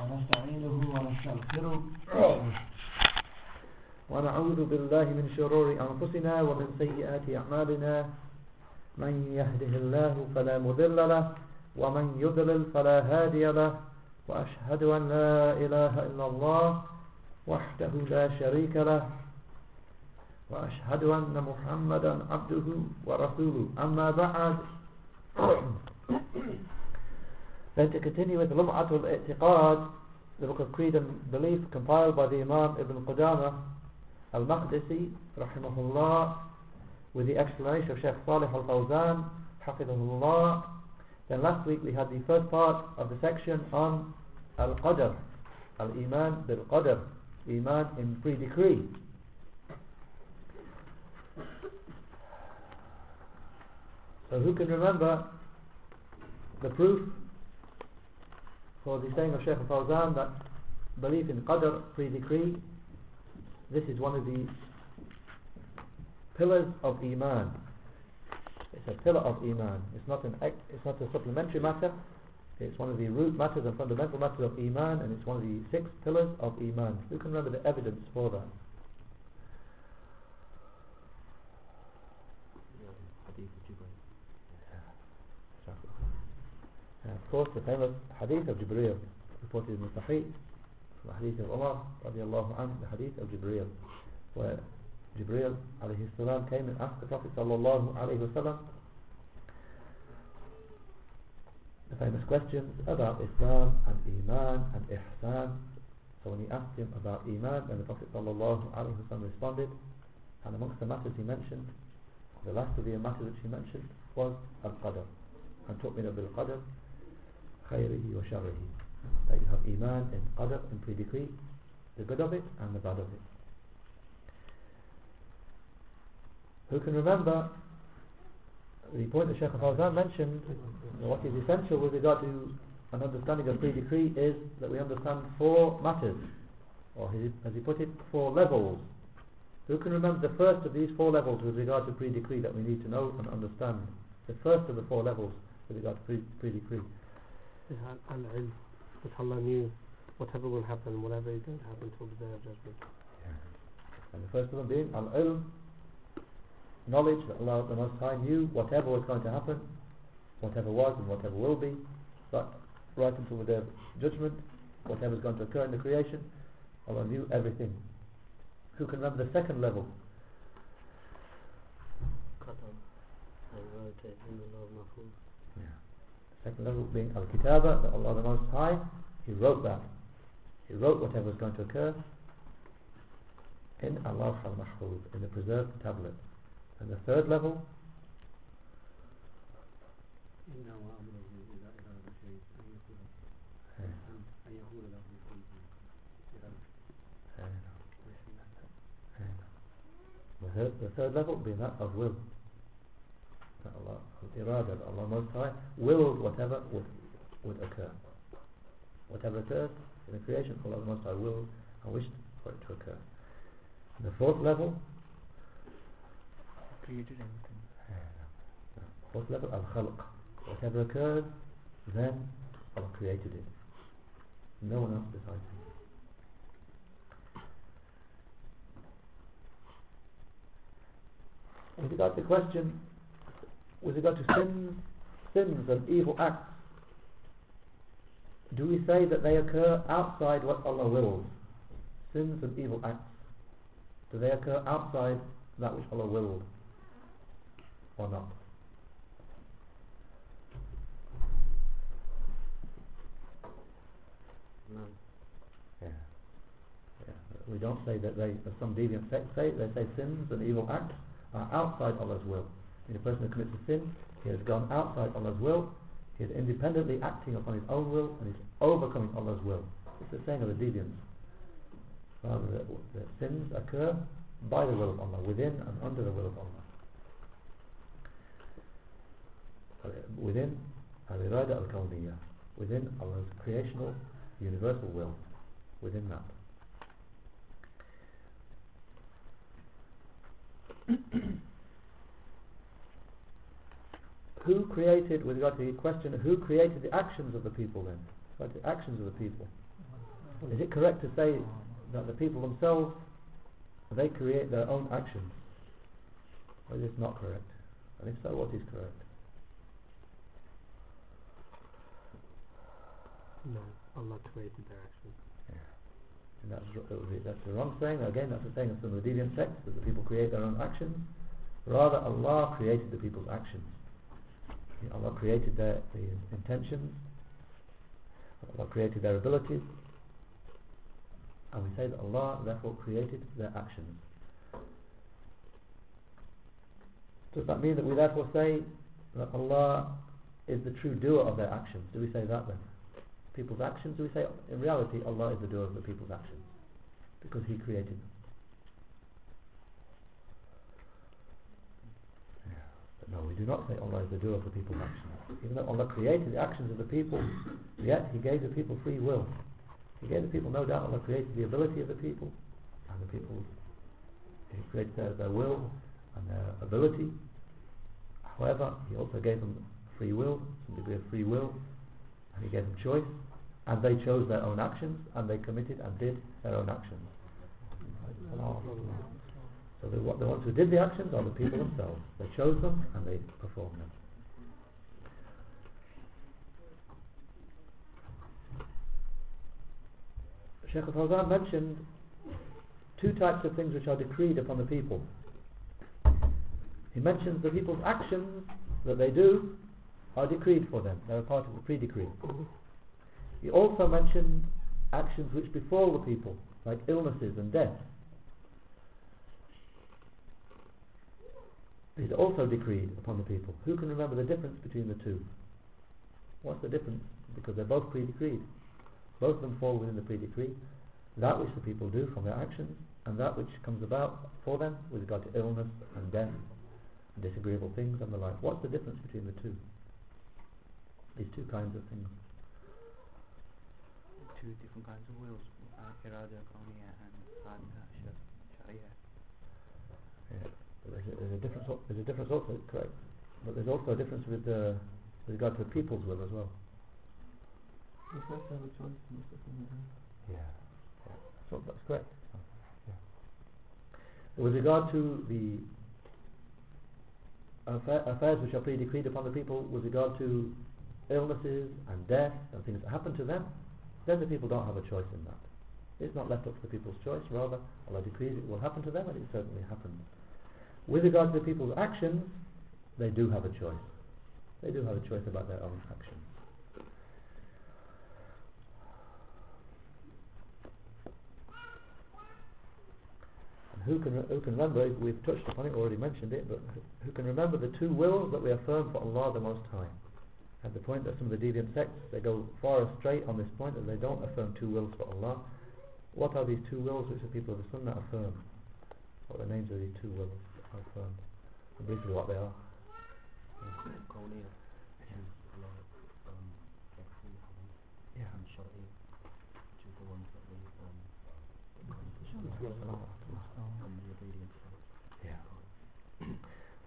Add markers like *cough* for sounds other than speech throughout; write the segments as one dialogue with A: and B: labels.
A: ونستعينه ونستغفره.
B: ونعوذ بالله من شرور أنفسنا ومن سيئات أعمالنا. من يهده الله فلا مذل له ومن يضلل فلا هادي له. وأشهد أن لا إله إلا الله وحده لا شريك له. وأشهد أن محمدا عبده ورسوله. أما بعد. Then to continue with Lum'atul I'tiqad, the book of Creed and Belief compiled by the Imam Ibn Qudama Al-Maqdisi, rahimahullah, with the explanation of Sheikh Salih Al-Fawzan, hafidhahullah. Then last week we had the first part of the section on Al-Qadr, Al-Iman bil-Qadr, Iman in pre-decree. So who can remember the proof for the saying of Shaykh al-Fawzan that belief in Qadr, pre-decree, this is one of the pillars of Iman. It's a pillar of Iman. It's not an it's not a supplementary matter. It's one of the root matters and fundamental matters of Iman, and it's one of the six pillars of Iman. Who can remember the evidence for that? And of course, the famous hadith of Jibreel, reported in the Sahih, the hadith of Umar, radiallahu anhu, the hadith of Jibreel, where Jibreel, alayhi salam, came and asked the Prophet sallallahu alayhi the famous questions about Islam and Iman and Ihsan. So when he asked him about Iman, then the Prophet sallallahu alayhi wasallam responded, and amongst the matters he mentioned, the last of the matters which he mentioned was Al-Qadr, and tu'minu bil-Qadr, khayrihi that you have iman and qadr and pre-decree the good of it and the bad of it. Who can remember the point that Sheikh Fawzan mentioned what is essential with regard to an understanding of pre-decree is that we understand four matters. Or as he put it four levels. Who can remember the first of these four levels with regard to pre-decree that we need to know and understand? The first of the four levels with regard to pre-decree
C: al-ilm that Allah knew whatever will happen, whatever is going to happen till the day of judgment.
B: Yeah. And the first them being al-ilm, knowledge that Allah the Most High knew whatever was going to happen, whatever was and whatever will be, but right until the day of judgment, whatever is going to occur in the creation, Allah knew everything. Who can remember the second level? Second level being Al-Kitaba, that Allah the Most High, He wrote that. He wrote whatever was going to occur in al-Lawh al-Mahfuz, in the preserved tablet. And the third level, the third level being that of will Allah, irada, Allah Most High willed whatever would, would occur. Whatever occurs in the creation, Allah Most High willed and wished for it to occur. And the fourth level,
A: created everything.
B: Fourth level, al-khalq. Whatever occurs, then Allah created it. No one else besides Him. With regard to the question with regard to sins, sins and evil acts, do we say that they occur outside what Allah wills? Sins and evil acts, do they occur outside that which Allah willed, or not?
C: No.
B: Yeah. yeah. We don't say that they, as some deviant sects say, they say sins and evil acts are outside Allah's will. In a person who commits a sin, he has gone outside Allah's will, he is independently acting upon his own will, and is overcoming Allah's will. It's the saying of the deviants. Rather, the, the sins occur by the will of Allah, within and under the will of Allah. Uh, within al-irada al-kawniyah, within Allah's creational, universal will, within that. *clears throat* who created, with regard to the question, who created the actions of the people then? The actions of the people. Is it correct to say that the people themselves, they create their own actions? Or is this not correct? And if so, what is correct?
C: No, Allah created their actions.
B: And that's, r- it would be, that's the wrong saying. Again, that's the saying of some of the deviant sects, that the people create their own actions. Rather, Allah created the people's actions. Allah created their the intentions. Allah created their abilities. And we say that Allah therefore created their actions. Does that mean that we therefore say that Allah is the true doer of their actions? Do we say that then? People's actions? Do we say in reality Allah is the doer of the people's actions? Because He created them. Yeah. But no, we do not say Allah is the doer of the people's actions. Even though Allah created the actions of the people, yet He gave the people free will. He gave the people, no doubt, Allah created the ability of the people, and the people, He created their, their will and their ability. However, He also gave them free will, some degree of free will, and He gave them choice, and they chose their own actions, and they committed and did their own actions. So the, the ones who did the actions are the people themselves. They chose them and they performed them. Sheikh al-Fawzan mentioned two types of things which are decreed upon the people. He mentions the people's actions that they do are decreed for them. They're a part of the pre-decree. He also mentioned actions which befall the people, like illnesses and death. Are also decreed upon the people. Who can remember the difference between the two? What's the difference? Because they're both pre-decreed. Both of them fall within the pre-decree. That which the people do from their actions, and that which comes about for them with regard to illness and death and disagreeable things and the like. What's the difference between the two? These two kinds of things.
D: two different kinds of wills, and irada shar- sharia.
B: Yeah. There's a, difference. There's a difference also, correct. But there's also a difference with, uh, with regard to the people's will as well.
A: You have to have a choice, you must have to have a-
B: Yeah. yeah. So that's correct. Yeah. With regard to the affa- affairs which are pre-decreed upon the people, with regard to illnesses and death and things that happen to them, then the people don't have a choice in that. It's not left up to the people's choice, rather Allah decrees it will happen to them and it certainly happens. With regard to the people's actions, they do have a choice. They do have a choice about their own actions. And who can who can remember? We've touched upon it, already mentioned it, but who- can remember the two wills that we affirm for Allah the Most High? At the point that some of the deviant sects they go far astray on this point that they don't affirm two wills for Allah. What are these two wills which the people of the Sunnah affirm? What are the names of these two wills are affirmed? And briefly what they are.
D: Kauniya, which is Allah um, get free from
B: Yeah.
D: and sharia, which is the ones that we um,
B: Allah.
D: the obedience.
B: Yeah.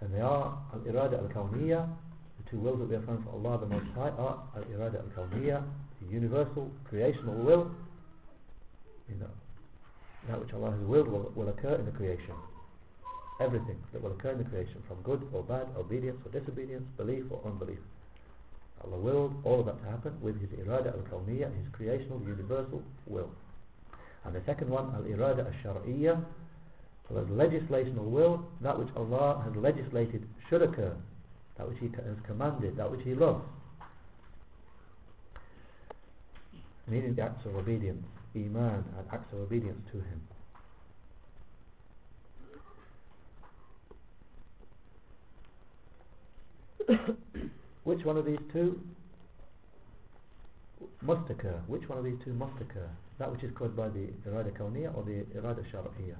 B: And they are al-irada al-kawniyya, the two wills that we affirm for Allah the Most High are al-irada al-kawniyya, the universal creational will, you know, that which Allah has willed will, will occur in the creation. Everything that will occur in the creation, from good or bad, obedience or disobedience, belief or unbelief. Allah willed all of that to happen with His irada al-kawniyya, His creational universal will. And the second one, al-irada al-shar'iyya, so there's legislational will, that which Allah has legislated should occur, that which He has commanded, that which He loves. Meaning the acts of obedience, iman, and acts of obedience to Him. Which one of these two must occur? Which one of these two must occur? That which is caused by the irada kawniyya or the irada shar'iyya?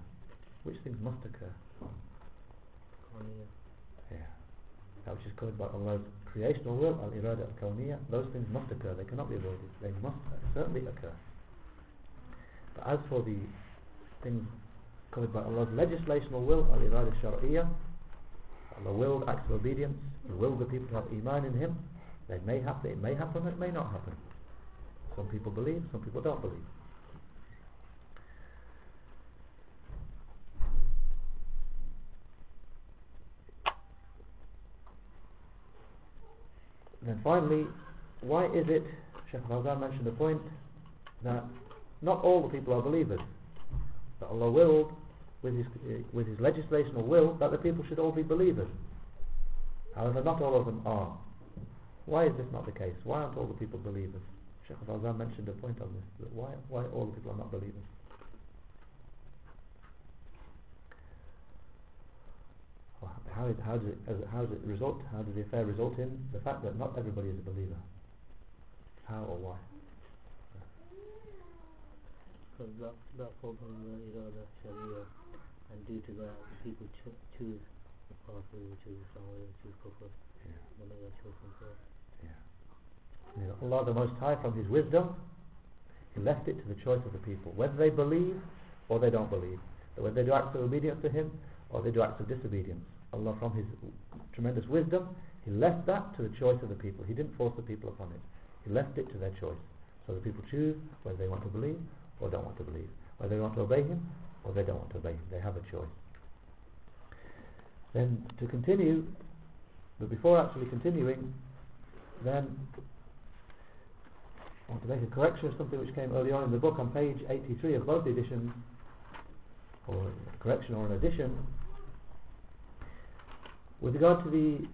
B: Which things must occur? Yeah. That which is caused by Allah's creational will, al irada al kawniyya, those things must occur, they cannot be avoided, they must certainly occur. But as for the things caused by Allah's legislational will, al irada shar'iyya, Allah willed acts of obedience, He willed the people to have iman in Him, they may happen, it may happen, it may not happen. Some people believe, some people don't believe. And then finally, why is it, Sheikh Fawzan mentioned the point, that not all the people are believers. That Allah willed, with his, uh, with his legislation or will, that the people should all be believers. However, not all of them are. Why is this not the case? Why aren't all the people believers? Sheikh Fawzan mentioned a point on this. Why, why all the people are not believers? How, is, how, does it, how does it result? How does the affair result in the fact that not everybody is a believer? How or why?
E: Because that, that under Irada Sharia, and due to that, the people cho- choose the path whether they choose Islam, whether they choose Kufr, they make that choice themselves.
B: You know, Allah the Most High from His wisdom He left it to the choice of the people. Whether they believe or they don't believe. Whether they do acts of obedience to Him or they do acts of disobedience. Allah from His tremendous wisdom He left that to the choice of the people. He didn't force the people upon it. He left it to their choice. So the people choose whether they want to believe or don't want to believe. Whether they want to obey Him or they don't want to obey they have a choice then to continue but before actually continuing then I want to make a correction of something which came early on in the book on page 83 of both editions, or a correction or an addition. With regard to the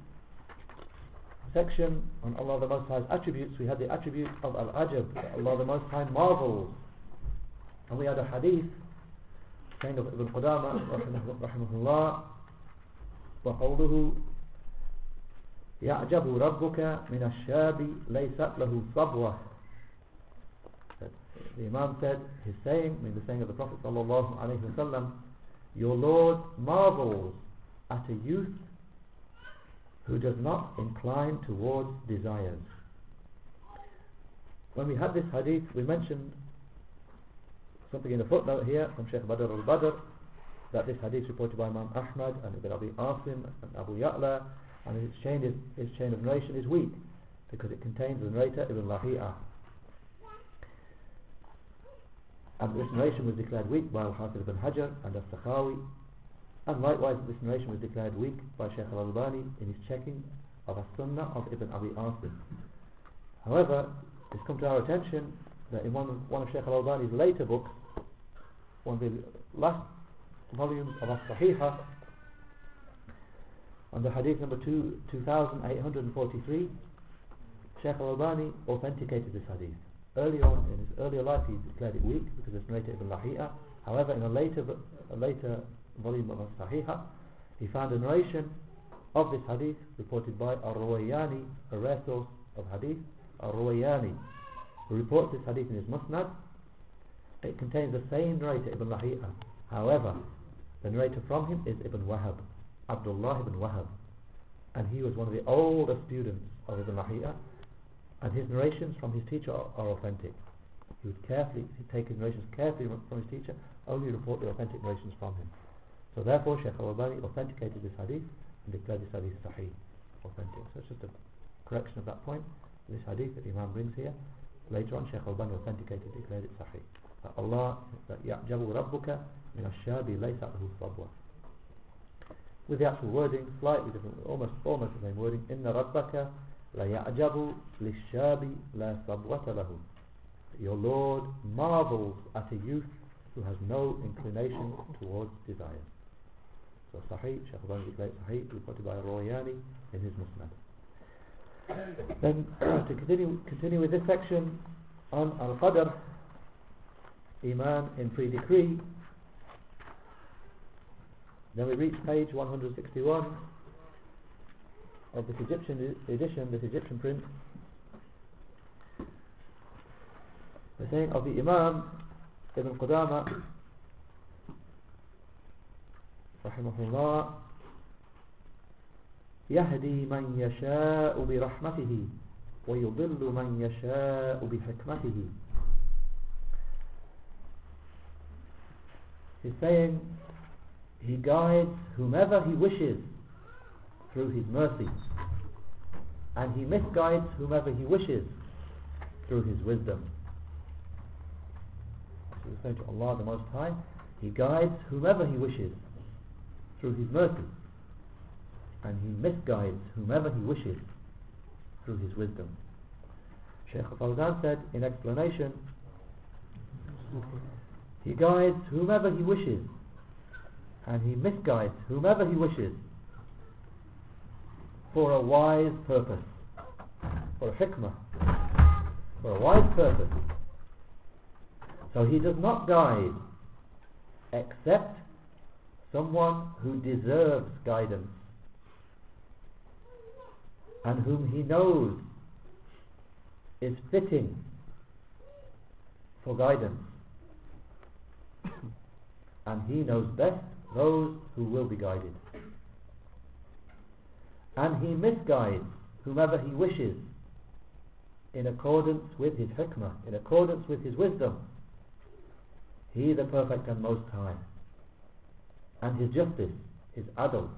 B: section on Allah the Most High's attributes, we had the attribute of Al-Ajab, Allah the Most High marvels. And we had a hadith saying of Ibn Qudama, rahimahullah, وقوله يعجب ربك من الشاب ليست له صبوة that the Imam said his saying, I mean the saying of the Prophet sallallahu alaihi wasallam, your Lord marvels at a youth who does not incline towards desires. When we had this hadith, we mentioned something in the footnote here from Sheikh Badr al-Badr that this hadith reported by Imam Ahmad and Ibn Abi Asim and Abu Ya'la and his chain, is, his chain of narration is weak because it contains the narrator Ibn Lahi'ah. And this narration was declared weak by Al-Hafiz ibn Hajar and Al-Sakhawi and likewise this narration was declared weak by Sheikh Al-Albani in his checking of a sunnah of Ibn Abi Asim. However it's come to our attention that in one of, one of Shaykh Al-Albani's later books of the last volumes of As-Sahihah on the hadith number two, 2843 Shaykh Al-Albani authenticated this hadith. Early on in his earlier life he declared it weak because it's narrated Ibn Lahi'a however in a later a later volume of as-sahihah, he found a narration of this hadith reported by Ar-Rawayani a rare source of hadith. Ar-Rawayani who reports this hadith in his Musnad it contains the same narrator Ibn Lahi'a however the narrator from him is Ibn Wahab Abdullah ibn Wahab and he was one of the older students of Ibn Lahi'a and his narrations from his teacher are, are authentic. He would carefully take his narrations carefully from his teacher, only report the authentic narrations from him. So therefore Shaykh al-Albani authenticated this hadith and declared this hadith sahih, authentic. So it's just a correction of that point. This hadith that Imam brings here, later on Shaykh al-Albani authenticated, declared it sahih. That Allah, that يَعْجَبُ رَبُّكَ مِنَ الشَّابِ لَيْسَ لَهُ صَبْوَةٌ With the actual wording, slightly different, almost almost the same wording. إِنَّ رَبَّكَ لَيَعْجَبُ لِلشَّابِ لَا صَبْوَةَ لَهُ Your Lord marvels at a youth who has no inclination towards desire. So Sahih, Shaykh Albani declared Sahih, reported by Rawayani in his Musnad. Then *coughs* to continue, continue with this section on Al-Qadr, Iman in Pre-Decree. Then we reach page 161 of this Egyptian edition, this Egyptian print. The saying of the Imam Ibn Qudama rahimahullah يهدي من يشاء برحمته ويضل من يشاء بحكمته He's saying he guides whomever he wishes through his mercy and he misguides whomever he wishes through his wisdom so he's referring to Allah the Most High, He guides whomever He wishes through His mercy, and He misguides whomever He wishes through His wisdom. Shaykh Fawzan said in explanation, He guides whomever He wishes, and He misguides whomever He wishes for a wise purpose, for a hikmah, for a wise purpose. So He does not guide except someone who deserves guidance and whom He knows is fitting for guidance. *coughs* and He knows best those who will be guided. And He misguides whomever He wishes in accordance with His hikmah, in accordance with His wisdom. He the perfect and most high. And His justice, His adl.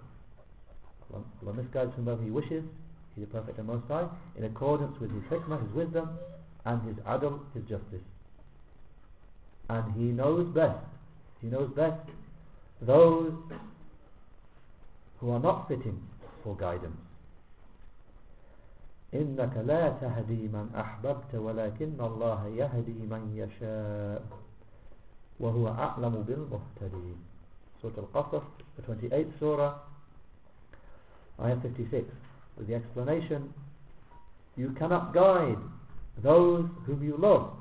B: Allah, misguides whomever He wishes, He the perfect and most high, in accordance with His hikmah, His wisdom, and His adl, His justice And He knows best, He knows best those who are not fitting for guidance. إنك لا تهدي من أحببت ولكن الله يهدي من يشاء وهو أعلم بالمهتدين Surah Al-Qasas, the 28th Surah, Ayah 56, with the explanation, you cannot guide those whom you love.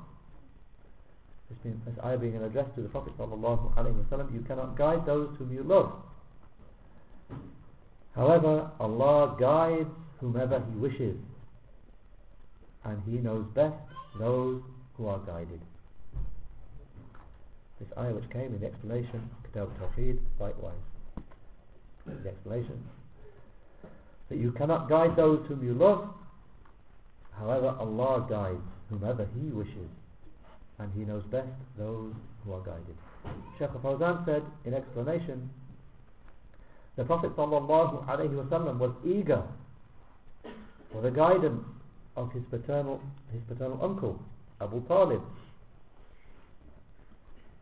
B: This, being, this ayah being an address to the Prophet wasallam, you cannot guide those whom you love. However, Allah guides whomever He wishes, and He knows best those who are guided. This ayah which came in the explanation, Kitab Tawheed, likewise. The explanation that you cannot guide those whom you love, however, Allah guides whomever He wishes, and He knows best those who are guided. Shaykh al Fawzan said in explanation, the Prophet sallallahu wasallam was eager for the guidance of his paternal his paternal uncle Abu Talib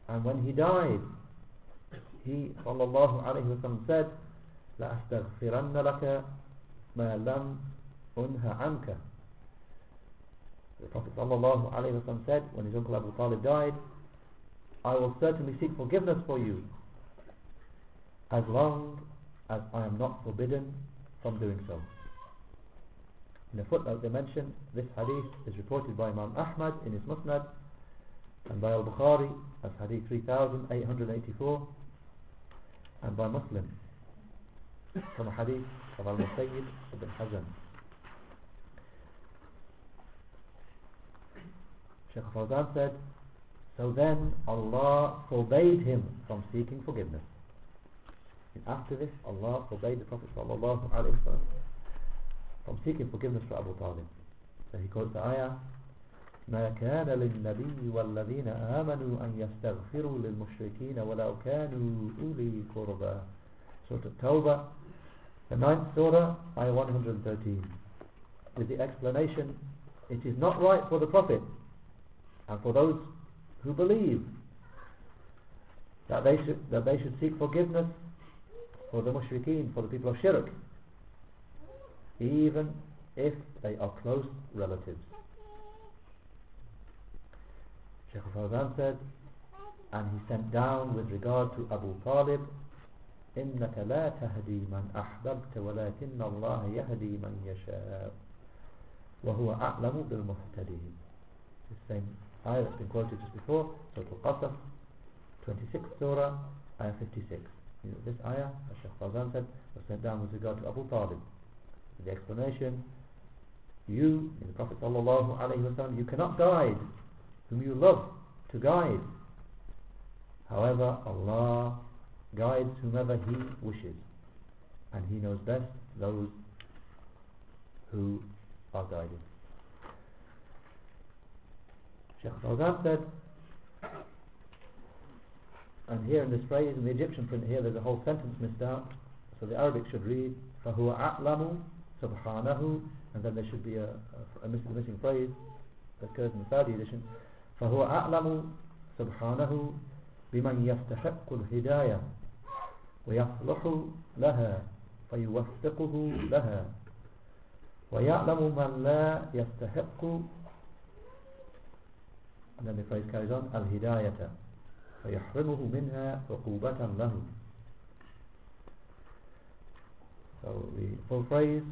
B: and when he died he alaihi wasallam said la astaghfiranna laka ma lam unha anka the Prophet wasallam said when his uncle Abu Talib died I will certainly seek forgiveness for you as long as I am not forbidden from doing so. In the footnote they mention this hadith is reported by Imam Ahmad in his Musnad and by Al-Bukhari as hadith 3884 and by Muslim from a hadith of Al-Musayyib ibn Hazan. Shaykh Fawzan said, so then Allah forbade him from seeking forgiveness. And after this, Allah forbade the Prophet sallallahu alaihi wasallam from seeking forgiveness for Abu Talib. So he quotes the ayah, ما كان للنبي والذين آمنوا أن يستغفروا للمشركين ولو كانوا أولي قربى Surah At-Tawbah, the ninth surah, ayah 113, with the explanation, it is not right for the Prophet and for those who believe that they should that they should seek forgiveness for the mushrikeen, for the people of shirk, even if they are close relatives. Shaykh Fawzan said, and he sent down with regard to Abu Talib, إنك لا تهدي من أحببت ولكن الله يهدي من يشاء وهو أعلم بالمهتدين The same ayah that's been quoted just before, Surah Al-Qasas, 26th Surah, ayah 56. You know, this ayah, as Shaykh Fawzan said, was sent down with regard to Abu Talib. The explanation, you, in the Prophet sallallahu alaihi wasallam, you cannot guide whom you love to guide. However, Allah guides whomever He wishes, and He knows best those who are guided. Shaykh Fawzan said, and here in this phrase, in the Egyptian print here, there's a whole sentence missed out. So the Arabic should read, فَهُوَ أَعْلَمُ سُبْحَانَهُ And then there should be a, a, a missing, missing phrase that occurs in the Saudi edition. فَهُوَ أَعْلَمُ سبحانه بمن يستحق الهداية ويصلح لها فيوفقه لها ويعلم من لا يستحق and then the phrase carries on الهداية فيحرمه منها عقوبة له so the full phrase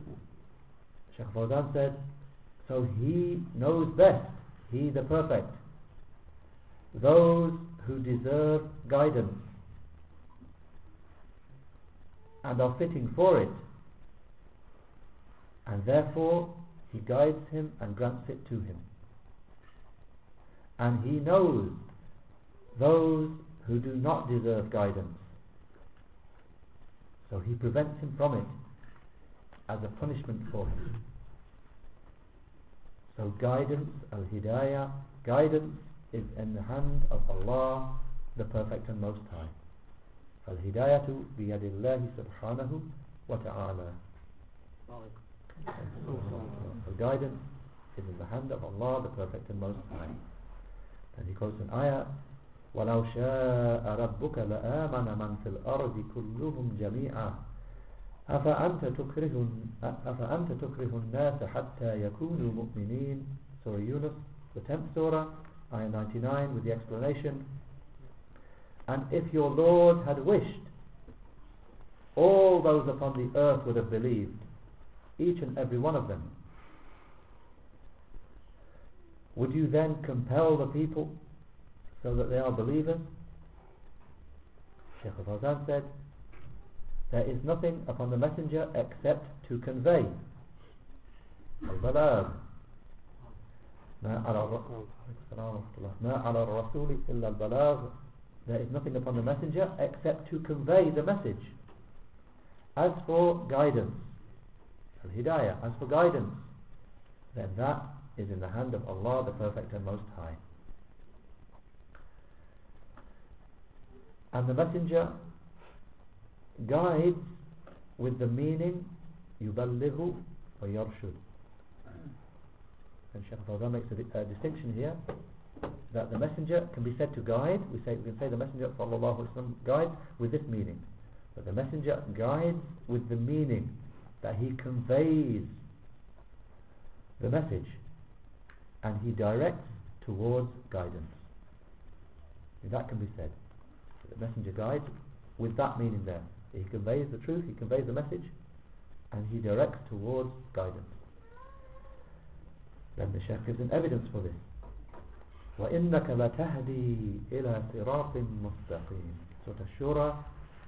B: Sheikh Fawzan said so he knows best he the perfect those who deserve guidance and are fitting for it and therefore he guides him and grants it to him and he knows those who do not deserve guidance so he prevents him from it as a punishment for him so guidance al-hidayah guidance is in the hand of Allah the perfect and most high فالهداية بيد الله سبحانه وتعالى So guidance is in the hand of Allah, the Perfect and Most High. And he quotes an ayah, وَلَوْ شَاءَ رَبُّكَ لَآمَنَ مَنْ فِي الْأَرْضِ كُلُّهُمْ جَمِيعًا أفأنت أفأنت تكره الناس حتى يكونوا مؤمنين Surah Yunus, the 10th Surah, ayah 99 with the explanation And if your Lord had wished, all those upon the earth would have believed, each and every one of them. Would you then compel the people so that they are believers? Sheikh al-Fawzan said, there is nothing upon the messenger except to convey. البلاغ ما على الر- ما على الرسول إلا البلاغ there is nothing upon the messenger except to convey the message. As for guidance, al-hidayah, as for guidance, then that is in the hand of Allah, the Perfect and Most High. And the messenger guides with the meaning يبلغ ويرشد. And Shaykh Fawzan makes a, di- a distinction here that the messenger can be said to guide. We say we can say the messenger sallallahu alaihi wasallam guides with this meaning. But the messenger guides with the meaning that he conveys the message and he directs towards guidance. That can be said. The messenger guides with that meaning there. He conveys the truth, he conveys the message and he directs towards guidance. Then the Shaykh gives an evidence for this. وإنك لتهدي إلى صراط مستقيم Surah Shura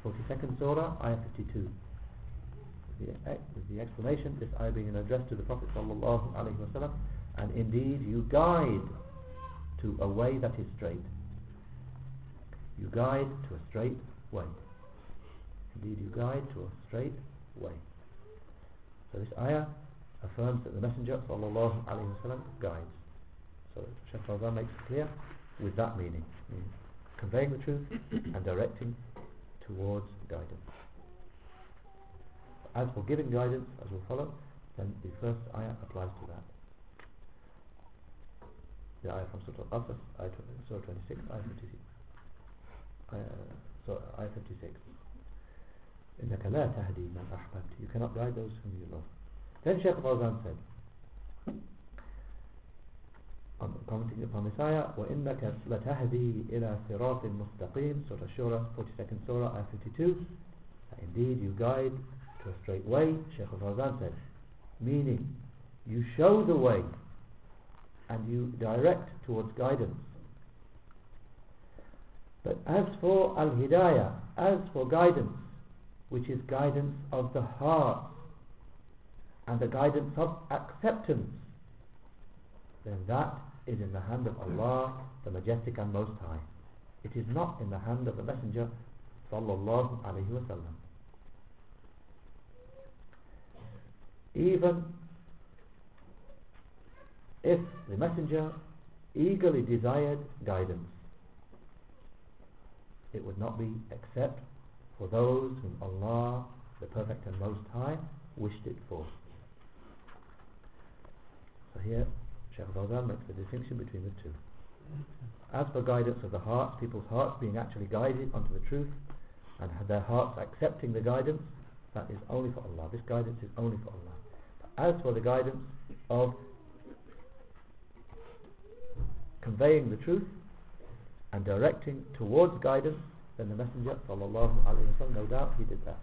B: 42nd Surah Ayah 52 the, the explanation this ayah being addressed to the Prophet sallallahu alaihi wasallam and indeed you guide to a way that is straight you guide to a straight way indeed you guide to a straight way so this ayah affirms that the Messenger alaihi wasallam guides so Shaykh Fawzan makes it clear with that meaning, meaning conveying the truth *coughs* and directing towards guidance. As for giving guidance, as will follow, then the first ayah applies to that The ayah from Surah Al-Qasas, ayah tw- Surah 26, ayah 56. Ayah, so, ayah 56. إنك لا تهدي من أحببت You cannot guide those whom you love. Then Shaykh Fawzan said, on commenting upon this ayah وإنك لتهدي إلى صراط مستقيم Surah Shura 42nd Surah Ayah 52 indeed you guide to a straight way Shaykh al-Fawzan said meaning you show the way and you direct towards guidance but as for al-hidayah as for guidance which is guidance of the heart and the guidance of acceptance then that is in the hand of Allah, the Majestic and Most High. It is not in the hand of the Messenger, sallallahu alaihi wasallam. Even if the Messenger eagerly desired guidance, it would not be except for those whom Allah, the Perfect and Most High, wished it for. So here Shaykh Fawzan makes the distinction between the two. As for guidance of the hearts, people's hearts being actually guided onto the truth and their hearts accepting the guidance, that is only for Allah. This guidance is only for Allah. But as for the guidance of conveying the truth and directing towards guidance, then the Messenger sallallahu alaihi wasallam, no doubt he did that.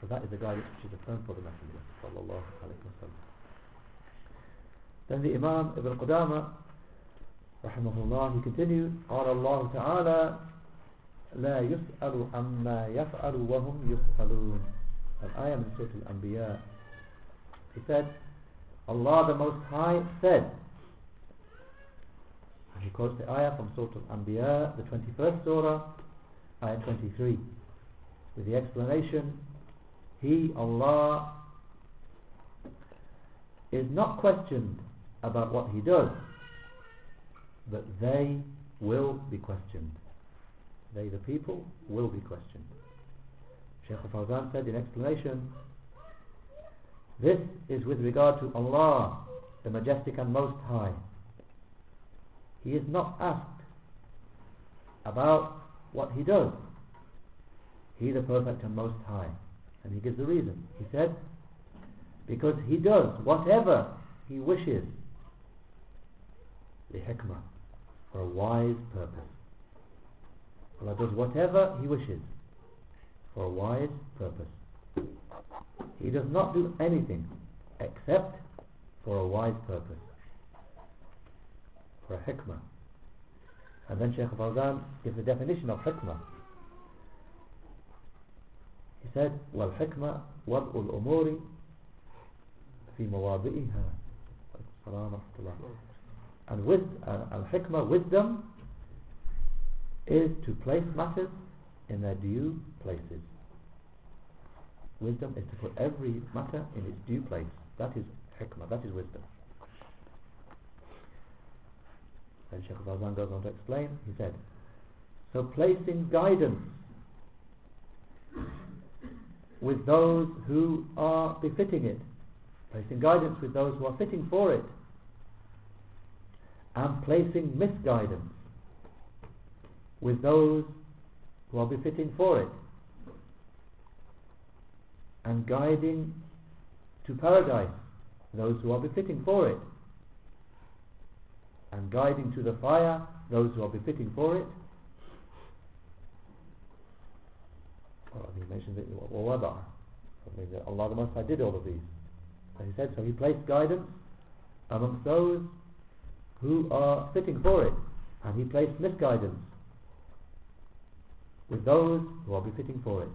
B: So that is the guidance which is affirmed for the Messenger sallallahu alaihi wasallam. Then the Imam Ibn Qudama rahimahullah he continued قال الله تعالى لا يسأل عما يفعل وهم يسألون الآية من سورة الأنبياء He said Allah the Most High said he quotes the ayah from Surah Al-Anbiya, the 21st surah, ayah 23, with the explanation, He, Allah, is not questioned about what He does, but they will be questioned. They, the people, will be questioned. Shaykh al-Fawzan said in explanation, this is with regard to Allah, the Majestic and Most High. He is not asked about what he does. He the perfect and most high. And he gives the reason. He said, because he does whatever he wishes. The hikmah, for a wise purpose. Allah does whatever he wishes for a wise purpose. He does not do anything except for a wise purpose for hikmah. And then Shaykh Fawzan gives the definition of hikmah. He said, وَالْحِكْمَةِ وَضْعُ الْأُمُورِ فِي مَوَاضِئِهَا And with uh, al-hikmah, wisdom, is to place matters in their due places. Wisdom is to put every matter in its due place. That is hikmah, that is wisdom. Then Shaykh Fawzan goes on to explain, he said, so placing guidance with those who are befitting it, placing guidance with those who are fitting for it, and placing misguidance with those who are befitting for it, and guiding to paradise those who are befitting for it, and guiding to the fire those who are befitting for it. Well, he mentions it, وَوَضَعَ I mean, Allah the Most High did all of these. And he said, so he placed guidance amongst those who are fitting for it. And he placed misguidance with those who are befitting for it.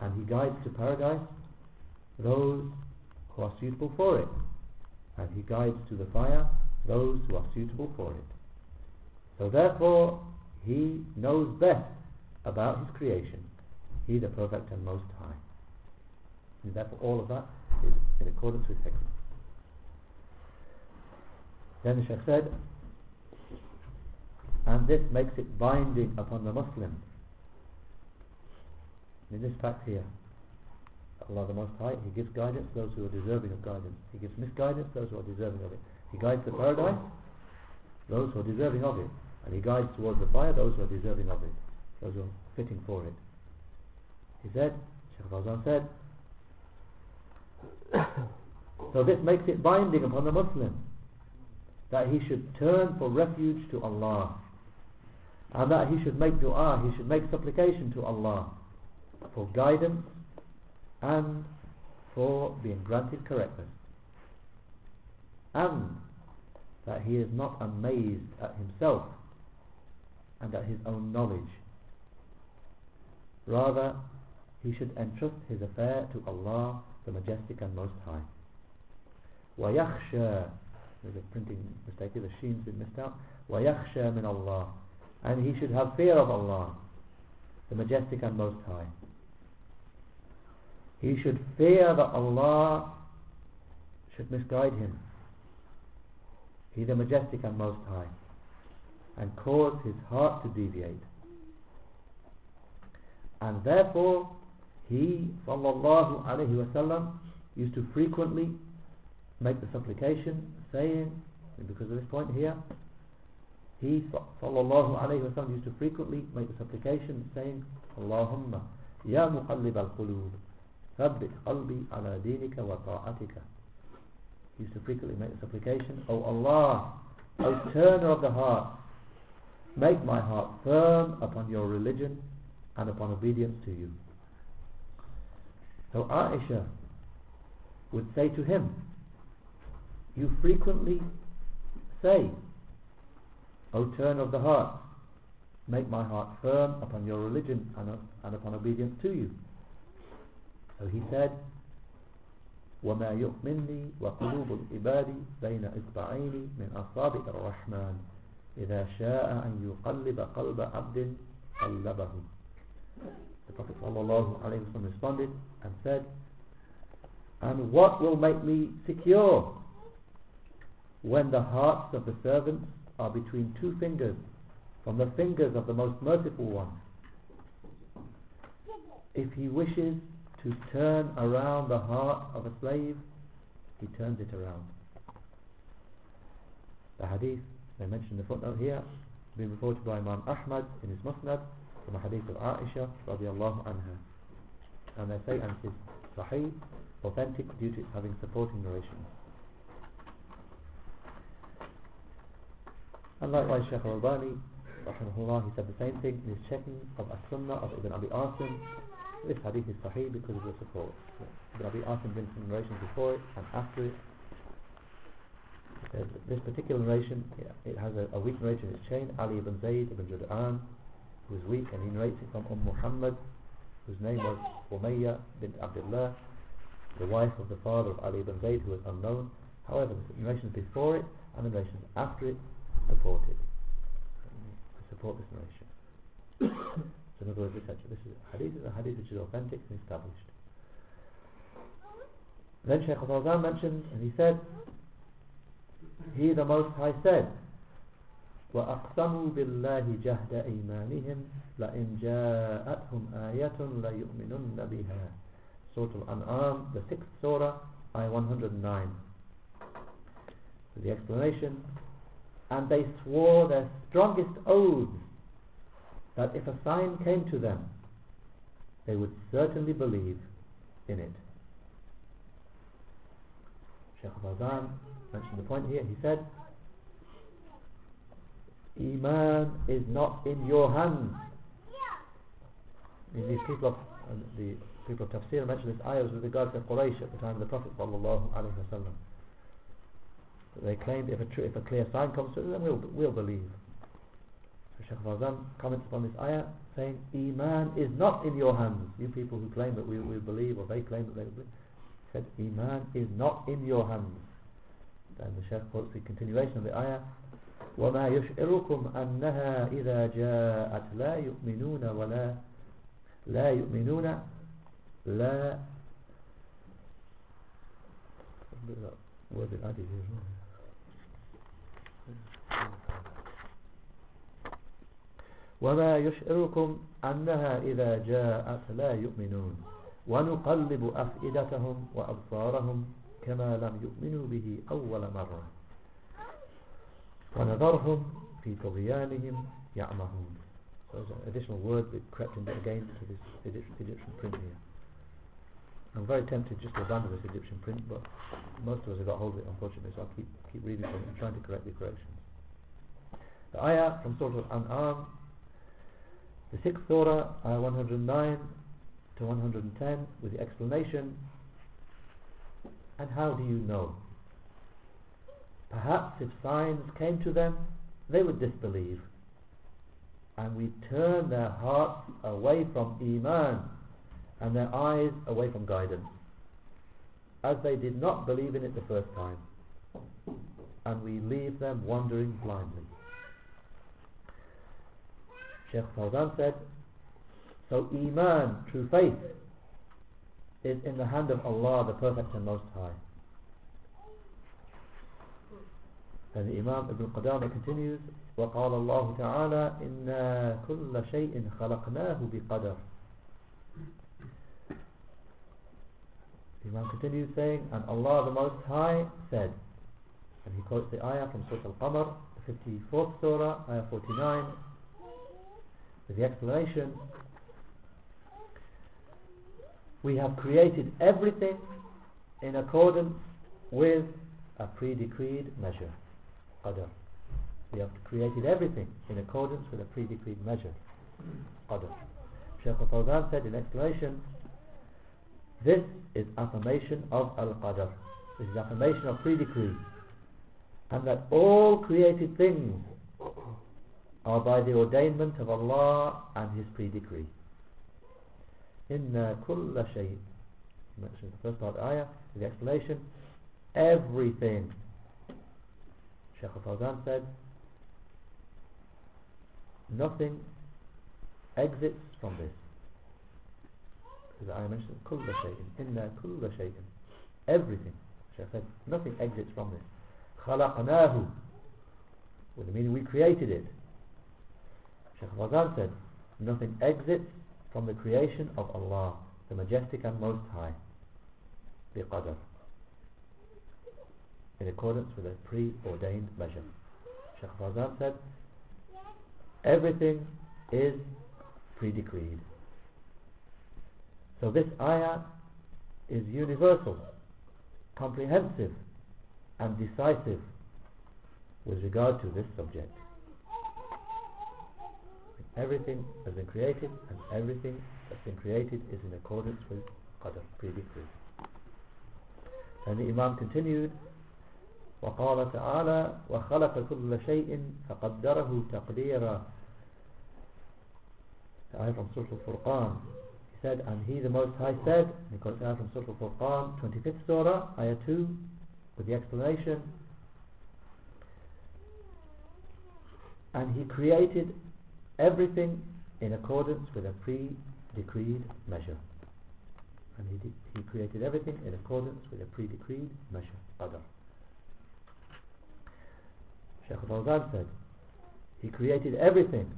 B: And he guides to paradise those who are suitable for it. And he guides to the fire those who are suitable for it. So therefore, he knows best about his creation. He the perfect and most high. And therefore all of that is in accordance with hikmah. Then the Shaykh said, and this makes it binding upon the Muslim. In this fact here, Allah the Most High, He gives guidance to those who are deserving of guidance. He gives misguidance to those who are deserving of it. He guides to paradise those who are deserving of it. And he guides towards the fire those who are deserving of it. Those who are fitting for it. He said, Shaykh Fawzan said, *coughs* so this makes it binding upon the Muslim that he should turn for refuge to Allah and that he should make dua, he should make supplication to Allah for guidance and for being granted correctness and that he is not amazed at himself and at his own knowledge rather he should entrust his affair to Allah the Majestic and Most High وَيَخْشَى there's a printing mistake here, the sheen's been missed out وَيَخْشَى مِنَ اللَّهِ and he should have fear of Allah the Majestic and Most High he should fear that Allah should misguide him he the Majestic and Most High and cause his heart to deviate. And therefore he sallallahu alaihi wasallam used to frequently make the supplication saying because of this point here he sallallahu alayhi wa sallam used to frequently make the supplication saying Allahumma ya muqallib al-qulub thabbit qalbi ala dinika wa ta'atika used to frequently make the supplication O Allah O turner of the heart make my heart firm upon your religion and upon obedience to you. So Aisha would say to him you frequently say O turn of the heart make my heart firm upon your religion and, and upon obedience to you so he said وما يؤمنني وقلوب العباد بين إصبعين من أصابع الرحمن إذا شاء أن يقلب قلب عبد قلبه The Prophet ﷺ responded and said And what will make me secure when the hearts of the servants are between two fingers from the fingers of the most merciful one if he wishes to turn around the heart of a slave he turns it around. The hadith they mentioned the footnote here been reported by Imam Ahmad in his Musnad from a hadith of Aisha radiallahu anha. And they say and it is sahih authentic due to having supporting narrations and likewise Shaykh al-Albani rahimahullah he said the same thing in his checking of As-Sunnah of Ibn Abi Asim this hadith is sahih because of the support Ibn Abi Asim been some narrations before it and after it. This particular narration it has a, a weak narration in its chain. Ali ibn Zayd ibn Jud'an who is weak and he narrates it from Umm Muhammad whose name was Umayyah bint Abdullah the wife of the father of Ali ibn Zayd who was unknown. However the narrations before it and the narrations after it support it. *coughs* To support this narration so in other words this, this is a hadith, a hadith which is authentic and established then Shaykh al-Fawzan mentioned and he said he the Most High said وأقسموا بالله جهد إيمانهم لئن جاءتهم آية ليؤمنن بها Surah Al-An'am, the sixth surah, ayah 109. So the explanation, and they swore their strongest oaths that if a sign came to them, they would certainly believe in it. Shaykh Fawzan mentioned the point here. He said, Iman is not in your hands. These people of uh, the people of Tafsir mentioned this ayah with regard to Quraysh at the time of the Prophet wasallam. They claimed if a, if a clear sign comes to them, we'll, we'll believe. Shaykh Fawzan comments upon this ayah saying, Iman is not in your hands. You people who claim that we, we believe or they claim that they believe. said, Iman is not in your hands. Then the Shaykh quotes the continuation of the ayah, وَمَا يُشْعِرُكُمْ أَنَّهَا إِذَا جَاءَتْ لَا يُؤْمِنُونَ وَلَا لَا يُؤْمِنُونَ لَا word I here وما يشعركم أنها إذا جاءت لا يؤمنون ونقلب أفئدتهم وأبصارهم كما لم يؤمنوا به أول مرة ونذرهم في طغيانهم يعمهون So there's an additional word that crept in again to this Egyptian print here. I'm very tempted just to abandon this Egyptian print, but most of us have got hold of it unfortunately, so I'll keep, keep reading from it and trying to correct the corrections. The ayah from Surah Al-An'am, the sixth surah, uh, ayah 109 to 110, with the explanation, and how do you know? Perhaps if signs came to them, they would disbelieve. And we turn their hearts away from Iman and their eyes away from guidance, as they did not believe in it the first time. And we leave them wandering blindly. Sheikh Fawzan said, so Iman, true faith, is in the hand of Allah, the Perfect and Most High. And the Imam Ibn Qudamah continues, وَقَالَ اللَّهُ تَعَالَى إِنَّا كُلَّ شَيْءٍ خَلَقْنَاهُ بِقَدَرٍ Imam continues saying, and Allah the Most High said, and he quotes the ayah from Surah Al-Qamar, the 54th Surah, ayah 49, the explanation, we have created everything in accordance with a pre-decreed measure. Qadr. We have created everything in accordance with a pre-decreed measure. Qadr. Shaykh al-Fawzan said in explanation, this is affirmation of al-Qadr. This is affirmation of pre-decree. And that all created things are by the ordainment of Allah and His pre-decree. Inna kulla shay. Mentioned the first part of the ayah, the explanation. Everything. Shaykh al-Fawzan said, nothing exits from this. As I mentioned, kulla shay'in. Inna kulla shay'in. Everything. Shaykh said, nothing exits from this. خلقناه with the meaning we created it. Shaykh Fawzan said, nothing exits from the creation of Allah, the Majestic and Most High, the Qadr, in accordance with a preordained measure. Shaykh Fawzan said, everything is pre-decreed. So this ayah is universal, comprehensive, and decisive with regard to this subject. Everything has been created and everything that's been created is in accordance with Qadr, pre-decree. And the Imam continued, وقال تعالى وخلق كل شيء فقدره تقديرا The ayah from Surah Al-Furqan He said, and He the Most High said, and he quotes the ayah from Surah Al-Furqan 25th Surah, ayah 2 with the explanation and he created everything in accordance with a pre-decreed measure. And he, de- he created everything in accordance with a pre-decreed measure. Qadr Shaykh al-Fawzan said he created everything.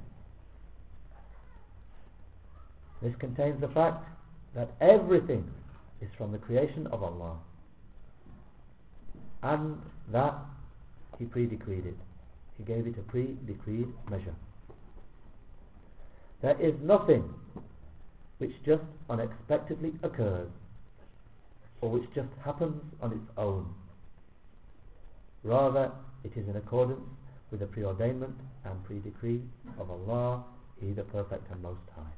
B: This contains the fact that everything is from the creation of Allah. And that he pre-decreed it. He gave it a pre-decreed measure there is nothing which just unexpectedly occurs or which just happens on its own. Rather it is in accordance with the preordainment and pre-decree of Allah he the perfect and most high.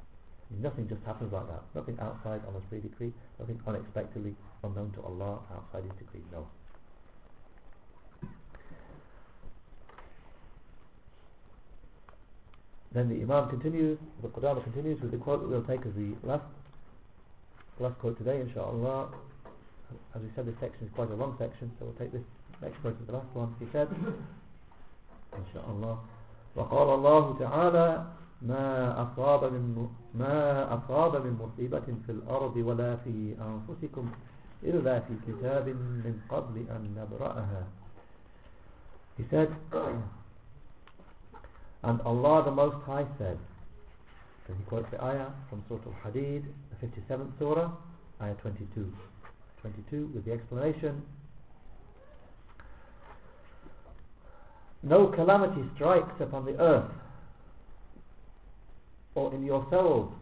B: Nothing just happens like that. Nothing outside Allah's pre-decree nothing unexpectedly unknown to Allah outside his decree. No Then the Imam continues, the Qudamah continues with the quote that we'll take as the last last quote today, inshallah. As we said, this section is quite a long section, so we'll take this next quote as the last one. He said, inshallah, وقال الله تعالى ما أصاب من مصيبة في الأرض ولا في أنفسكم إلا في كتاب من قبل أن نبرأها. He said, and Allah the Most High said, and he quotes the ayah from Surah Al-Hadid, the 57th surah, ayah 22. 22 with the explanation, No calamity strikes upon the earth or in yourselves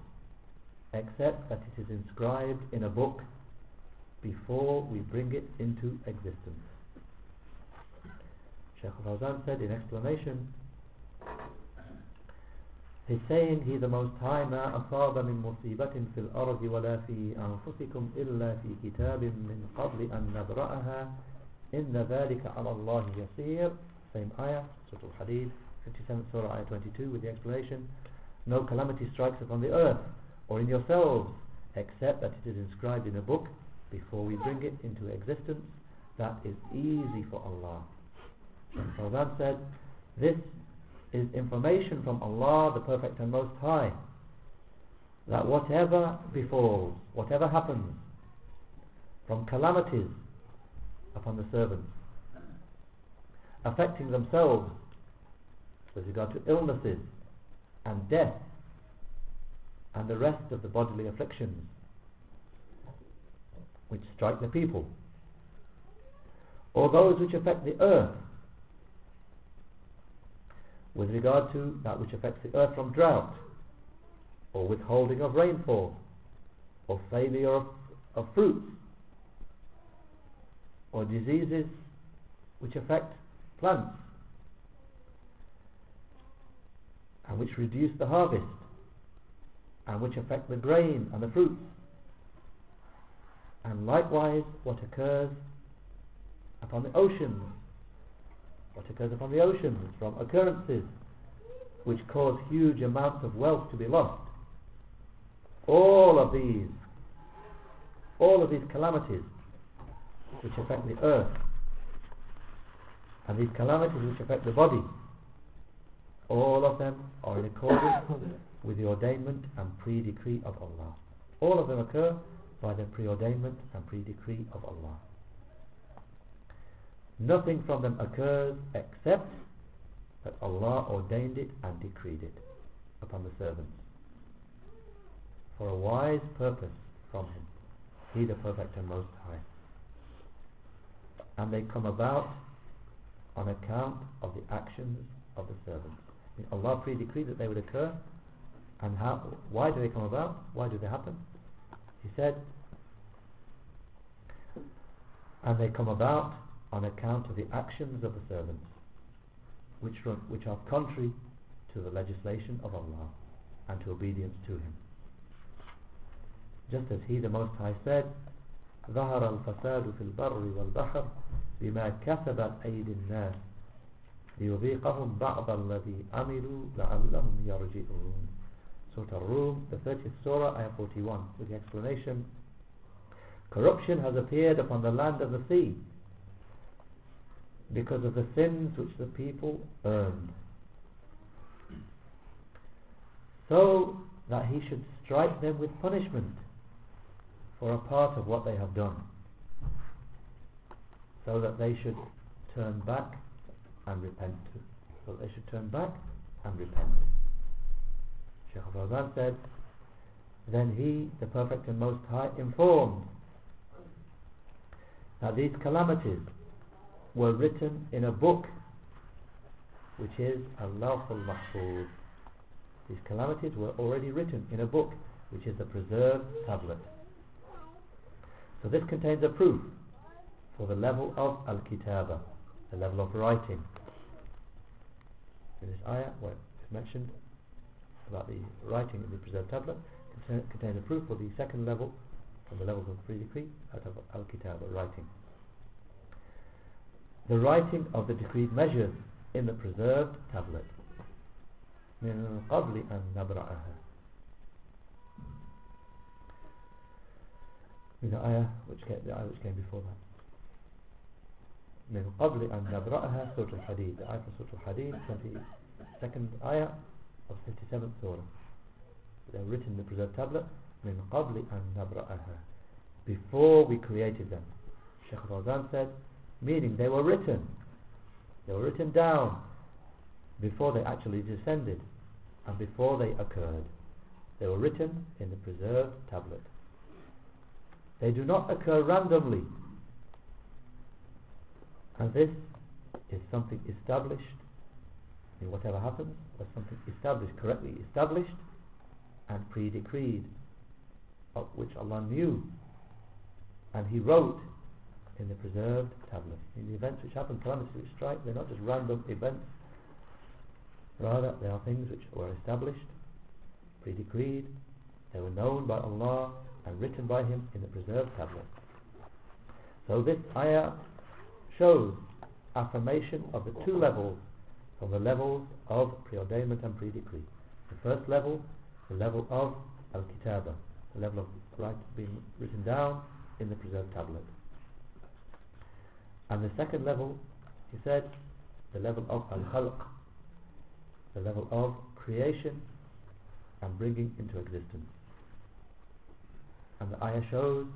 B: except that it is inscribed in a book before we bring it into existence. Shaykh al-Fawzan said in explanation, He's saying He the Most High ما أصاب من مصيبة في الأرض ولا في أنفسكم إلا في كتاب من قبل أن نبرأها إن ذلك على الله يسير same ayah Surah Al-Hadid 57th Surah ayah 22 with the explanation no calamity strikes upon the earth or in yourselves except that it is inscribed in a book before we bring it into existence that is easy for Allah Shaykh Fawzan said this is information from Allah the Perfect and Most High that whatever befalls, whatever happens from calamities upon the servants affecting themselves with regard to illnesses and death and the rest of the bodily afflictions which strike the people or those which affect the earth with regard to that which affects the earth from drought, or withholding of rainfall, or failure of, of fruits, or diseases which affect plants, and which reduce the harvest, and which affect the grain and the fruits, and likewise what occurs upon the oceans, what occurs upon the oceans from occurrences which cause huge amounts of wealth to be lost. All of these, all of these calamities which affect the earth, and these calamities which affect the body, all of them are in accordance with the ordainment and pre-decree of Allah. All of them occur by the preordainment and pre-decree of Allah. Nothing from them occurs except that Allah ordained it and decreed it upon the servants for a wise purpose from Him, He the Perfect and Most High. And they come about on account of the actions of the servants. I mean, Allah pre-decreed that they would occur, and how? Why do they come about? Why do they happen? He said, and they come about on account of the actions of the servants, which, run, which are contrary to the legislation of Allah and to obedience to Him. Just as He the Most High said, ظهر الفساد في البر والبحر بما كسبت أيدي الناس ليذيقهم بعض الذي عملوا لعلهم يرجعون Surah Ar-Rum, the 30th Surah, Ayah 41, with the explanation Corruption has appeared upon the land and the sea because of the sins which the people earned. So that he should strike them with punishment for a part of what they have done. So that they should turn back and repent. So that they should turn back and repent. Shaykh Fawzan said, Then he, the Perfect and Most High, informed that these calamities were written in a book which is al-Lawh al-Mahfuz. These calamities were already written in a book which is the preserved tablet. So this contains a proof for the level of al-kitaba, the level of writing. In this ayah where it's mentioned about the writing in the preserved tablet contains a proof for the second level from the levels of pre-decree out of al-kitaba, writing the writing of the decreed measures in the preserved tablet. من قبل أن نبرأها the ayah which came, the ayah which came before that. من قبل أن نبرأها سورة الحديد the ayah from سورة الحديد 22nd ayah of 57th surah. They were written in the preserved tablet. من قبل أن نبرأها before we created them Shaykh Fawzan said meaning they were written. They were written down before they actually descended and before they occurred. They were written in the preserved tablet. They do not occur randomly. And this is something established in whatever happens or something established correctly established and pre-decreed of which Allah knew. And He wrote in the preserved tablet. In the events which happen, calamities which strike, they're not just random events. Rather, they are things which were established, pre-decreed, they were known by Allah and written by Him in the preserved tablet. So this ayah shows affirmation of the two levels from the levels of preordainment and pre-decree. The first level, the level of al-kitaba, the level of right being written down in the preserved tablet. And the second level, he said, the level of al-khalq, the level of creation and bringing into existence. And the ayah shows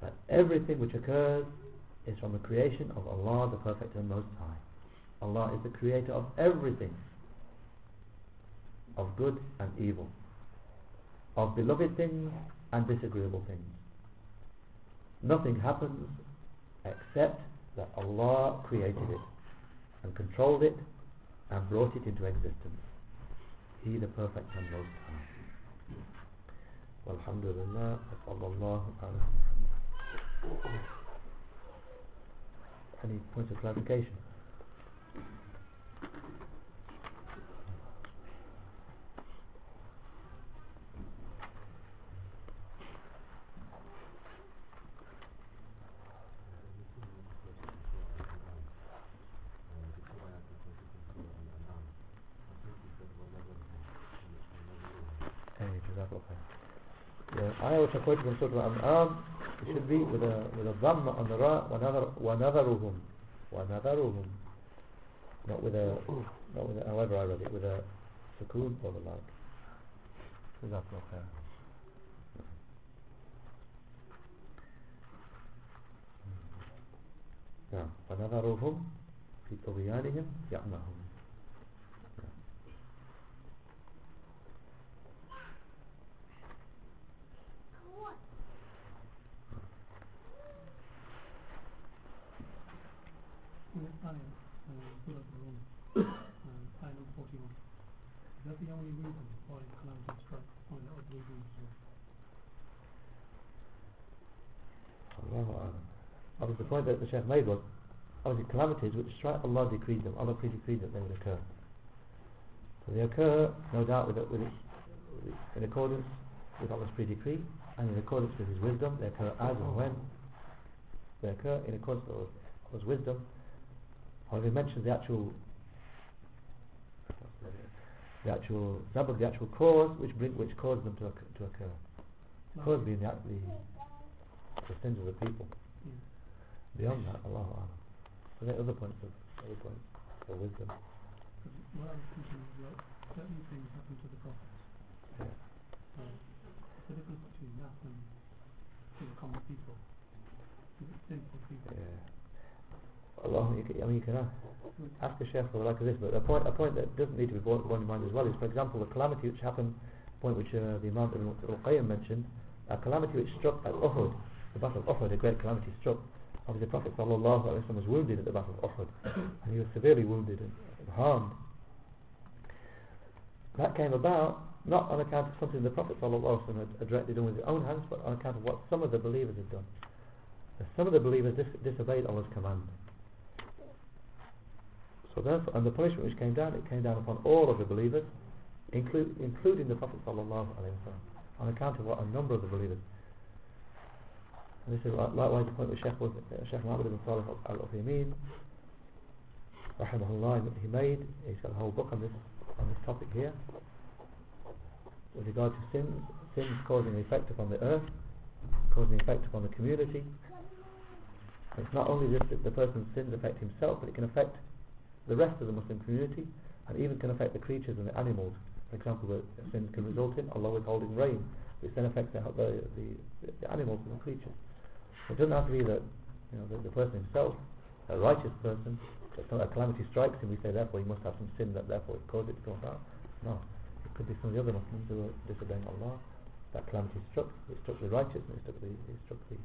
B: that everything which occurs is from the creation of Allah the Perfect and Most High. Allah is the creator of everything, of good and evil, of beloved things and disagreeable things. Nothing happens except that Allah created it and controlled it and brought it into existence. He the perfect and most high. والحمد لله وصلى الله على محمد. Any points of clarification? Quoted from Surah Al-An'am, it should be with a with a dhamma on the ra, وَنَذَرُهُمْ وَنَذَرُهُمْ not with a not with a, however I read it, with a sukoon or the like. Jazakallah khair. نعم ونذرهم في طغيانهم يعمهون
F: only reason why well?
B: Allahu Obviously the point that the Sheikh made was obviously calamities which strike Allah decreed them, Allah pre-decreed that they would occur. So they occur, no doubt, with, with, with in accordance with Allah's pre-decree and in accordance with His wisdom. They occur as and when they occur in accordance with Allah's wisdom. However, he mentions the actual the actual sabab, the actual cause which bring which caused them to, occur, to occur. Cause being the, the the sins of the people.
F: Yeah.
B: Beyond that, Allah A'lam. So there are other points of other points of wisdom.
F: Because what I was thinking is that certain things happen to the prophets.
B: Yeah.
F: So, the difference between that and to the common people? Sinful people?
B: Yeah. Allah, I mean, you can ask, ask a Sheikh for the like of this, but a point, a point that doesn't need to be borne, in mind as well is, for example, the calamity which happened, the point which uh, the Imam Ibn al-Qayyim mentioned, a calamity which struck at Uhud, the Battle of Uhud, a great calamity struck. Obviously, the Prophet wasallam was wounded at the Battle of Uhud, and he was severely wounded and, harmed. That came about not on account of something the Prophet had, had directly done with his own hands, but on account of what some of the believers had done. Some of the believers dis- disobeyed Allah's command. So therefore, and the punishment which came down, it came down upon all of the believers, inclu- including the Prophet sallallahu alaihi wasallam, on account of what a number of the believers. And this is li- likewise the point with Sheikh, was, uh, Sheikh Muhammad ibn Salih al-Uthaymeen, rahimahullah, he made, he's got a whole book on this, on this topic here, with regard to sins, sins causing an effect upon the earth, causing an effect upon the community. It's not only just that the person's sins affect himself, but it can affect the rest of the Muslim community and even can affect the creatures and the animals. For example, the sins can result in Allah withholding rain, which then affects the, the, the, animals and the creatures. It doesn't have to be that you know the, the person himself, a righteous person, that a calamity strikes him. We say therefore he must have some sin that therefore it caused it to come about. No, it could be some of the other Muslims who are disobeying Allah. That calamity struck. It struck the righteous and it struck the it struck the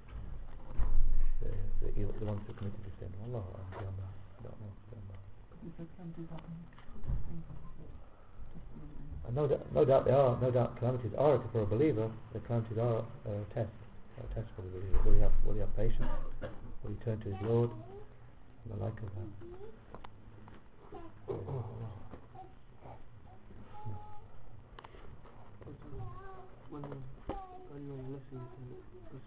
B: the, the, the ones who committed the sin. Allah that. I don't know. And no, doubt, no doubt they are. No doubt calamities are for a believer. The calamities are a test. A test for the believer. Will he have Will he have patience? Will he turn to his Lord? And the like of that.
C: When earlier on the lesson, you said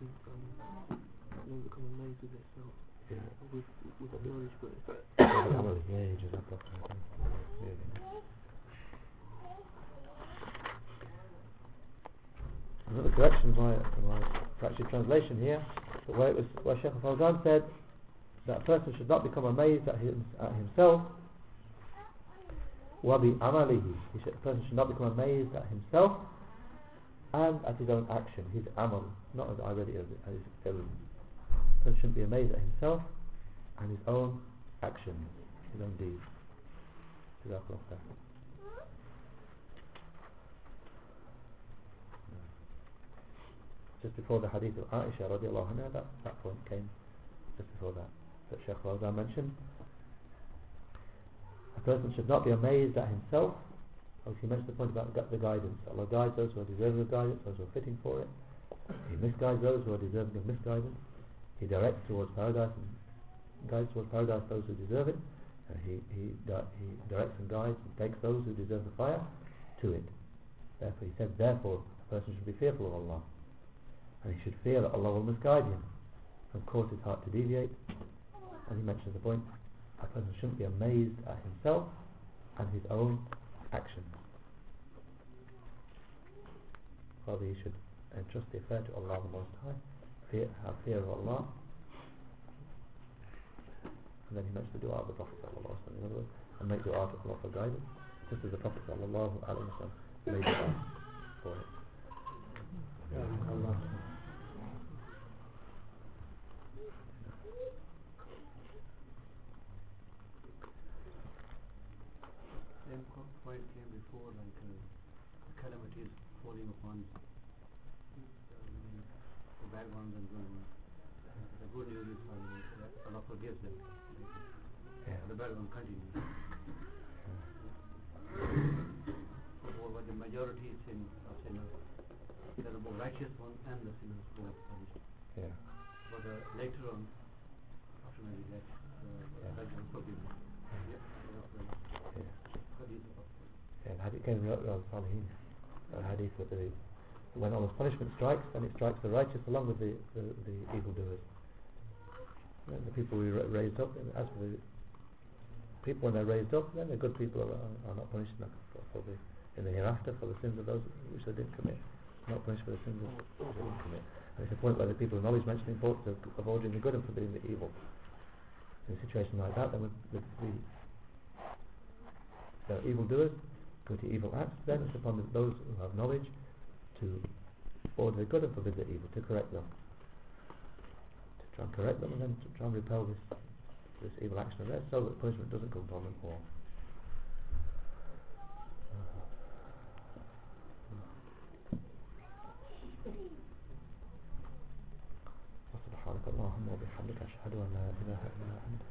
C: don't become amazed with itself,
B: Yeah.
C: with, with knowledge, but
B: Another correction in my, corrected translation here, but where it was where Sheikh Fawzan said that a person should not become amazed at, him, at himself. Wabi amalihi. He should, a person should not become amazed at himself and at his own action, his amal, not as I read it as, his. A person shouldn't be amazed at himself and his own own deeds. Jazakallah khair. Just before the hadith of Aisha radiallahu anha, that, that point came just before that, that Sheikh Fawzan mentioned. A person should not be amazed at himself. Obviously, he mentioned the point about the guidance. Allah guides those who are deserving of guidance, those who are fitting for it. He misguides those who are deserving of misguidance. He directs towards paradise and guides towards paradise those who deserve it. And he, he, he directs and guides and takes those who deserve the fire to it. Therefore, he said, therefore, a person should be fearful of Allah. And he should fear that Allah will misguide him and cause his heart to deviate. And he mentions the point, a person shouldn't be amazed at himself and his own actions. Rather, he should entrust the affair to Allah the Most High, fear, have fear of Allah. And then he makes the dua of the Prophet words, and make dua to Allah for guidance, just as the Prophet wasallam made dua for it.
A: Same point came before, like uh, calamities falling upon the bad ones and. The good news is Allah forgives them. The bad ones continue. Or the majority sin of sinners, both righteous ones and the sinners both punished.
B: Yeah.
A: But uh, later on, after maybe that, uh,
B: Yeah.
A: righteous ones forgive them. Yeah.
B: Yeah.
A: Hadith of
B: Yeah, the hadith came in Riyadh Salihin, a hadith that the, when Allah's punishment strikes, then it strikes the righteous along with the, the, the evildoers. And the people we ra- raised up, and as for the people when they're raised up, then the good people are, are not punished in the, for, the, in the hereafter for the sins of those which they didn't commit, not punished for the sins of they didn't commit. And it's a point where the people of knowledge mention the importance of, ordering the good and forbidding the evil. In a situation like that, then with, the there are evildoers committing evil acts, then it's upon the, those who have knowledge to order the good and forbid the evil, to correct them. To try and correct them and then to try and repel this this evil action of theirs so that punishment doesn't come upon them all. سبحانك اللهم وبحمدك أشهد أن لا إله إلا أنت أستغفرك وأتوب إليك